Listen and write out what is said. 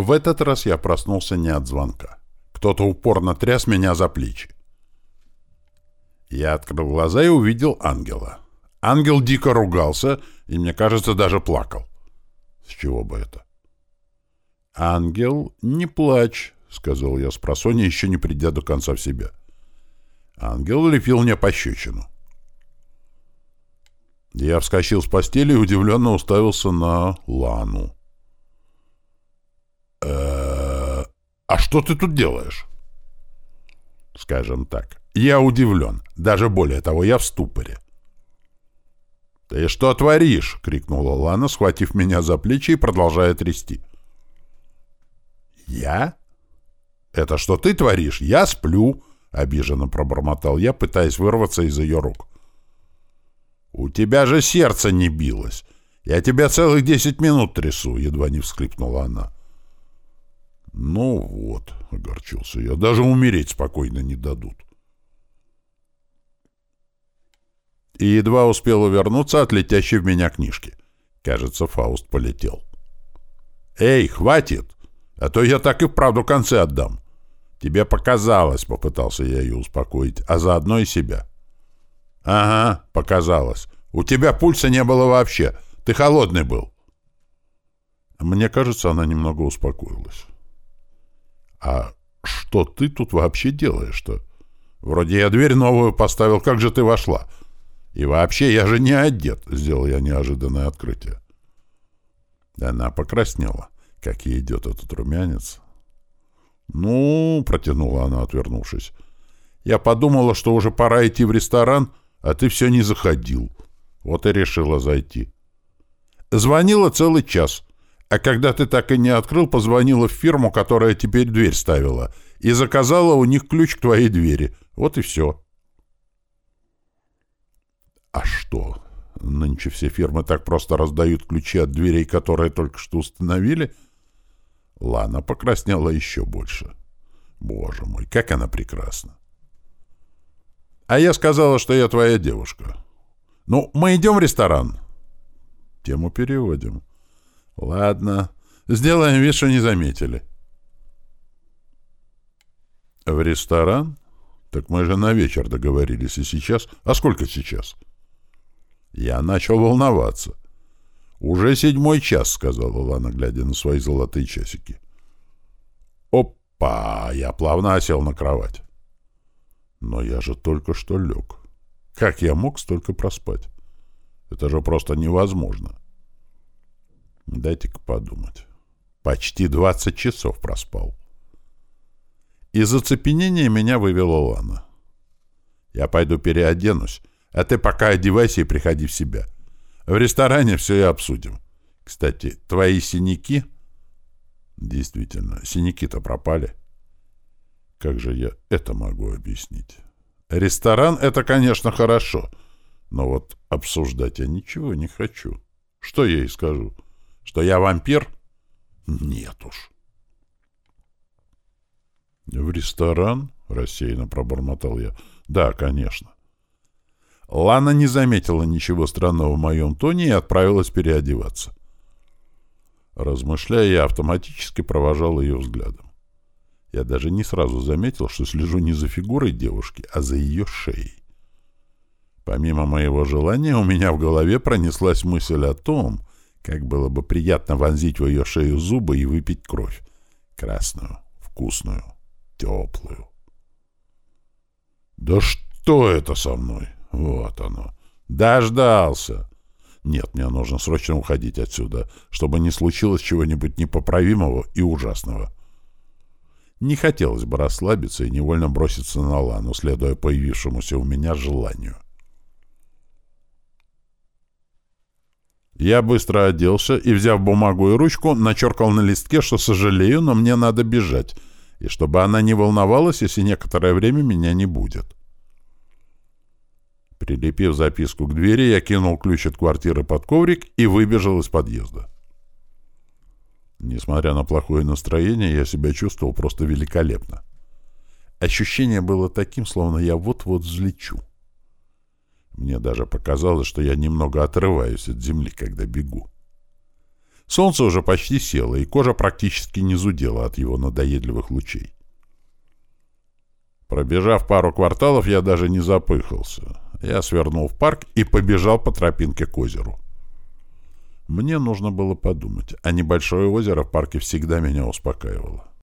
В этот раз я проснулся не от звонка. Кто-то упорно тряс меня за плечи. Я открыл глаза и увидел ангела. Ангел дико ругался и, мне кажется, даже плакал. С чего бы это? «Ангел, не плачь», — сказал я с просонья, еще не придя до конца в себя. Ангел лепил мне пощечину. Я вскочил с постели и удивленно уставился на Лану. А что ты тут делаешь?» «Скажем так, я удивлен. Даже более того, я в ступоре». «Ты что творишь?» — крикнула Лана, схватив меня за плечи и продолжая трясти. «Я? Это что ты творишь? Я сплю!» — обиженно пробормотал я, пытаясь вырваться из ее рук. «У тебя же сердце не билось. Я тебя целых десять минут трясу», — едва не всхлипнула она. «Ну вот», — огорчился я, — «даже умереть спокойно не дадут». И едва успел увернуться от летящей в меня книжки. Кажется, Фауст полетел. «Эй, хватит! А то я так и вправду концы отдам!» «Тебе показалось», — попытался я ее успокоить, а заодно и себя. «Ага, показалось. У тебя пульса не было вообще. Ты холодный был». Мне кажется, она немного успокоилась. «А что ты тут вообще делаешь-то? Вроде я дверь новую поставил, как же ты вошла? И вообще, я же не одет», — сделал я неожиданное открытие. Она покраснела. Как ей идет этот румянец. «Ну», — протянула она, отвернувшись, — «я подумала, что уже пора идти в ресторан, — а ты все не заходил. Вот и решила зайти. Звонила целый час. А когда ты так и не открыл, позвонила в фирму, которая теперь дверь ставила, и заказала у них ключ к твоей двери. Вот и все. А что? Нынче все фирмы так просто раздают ключи от дверей, которые только что установили? Лана покраснела еще больше. Боже мой, как она прекрасна! А я сказала, что я твоя девушка. Ну, мы идем в ресторан? Тему переводим. Ладно. Сделаем вид, что не заметили. В ресторан? Так мы же на вечер договорились, и сейчас... А сколько сейчас? Я начал волноваться. Уже седьмой час, сказала Лана, глядя на свои золотые часики. Опа! Я плавно осел на кровать. Но я же только что лег. Как я мог столько проспать? Это же просто невозможно. Дайте-ка подумать. Почти 20 часов проспал. Из оцепенения меня вывела Лана. Я пойду переоденусь, а ты пока одевайся и приходи в себя. В ресторане все и обсудим. Кстати, твои синяки... Действительно, синяки-то пропали. — как же я это могу объяснить? Ресторан — это, конечно, хорошо, но вот обсуждать я ничего не хочу. Что я ей скажу? Что я вампир? Нет уж. В ресторан? — рассеянно пробормотал я. Да, конечно. Лана не заметила ничего странного в моем тоне и отправилась переодеваться. Размышляя, я автоматически провожал ее взглядом. Я даже не сразу заметил, что слежу не за фигурой девушки, а за ее шеей. Помимо моего желания, у меня в голове пронеслась мысль о том, как было бы приятно вонзить в ее шею зубы и выпить кровь. Красную, вкусную, теплую. «Да что это со мной?» Вот оно. Дождался. Нет, мне нужно срочно уходить отсюда, чтобы не случилось чего-нибудь непоправимого и ужасного. Не хотелось бы расслабиться и невольно броситься на Лану, следуя появившемуся у меня желанию. Я быстро оделся и, взяв бумагу и ручку, начеркал на листке, что сожалею, но мне надо бежать, и чтобы она не волновалась, если некоторое время меня не будет. Прилепив записку к двери, я кинул ключ от квартиры под коврик и выбежал из подъезда. Несмотря на плохое настроение, я себя чувствовал просто великолепно. Ощущение было таким, словно я вот-вот взлечу. Мне даже показалось, что я немного отрываюсь от земли, когда бегу. Солнце уже почти село, и кожа практически не зудела от его надоедливых лучей. Пробежав пару кварталов, я даже не запыхался. Я свернул в парк и побежал по тропинке к озеру. Мне нужно было подумать, а небольшое озеро в парке всегда меня успокаивало.